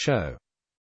show.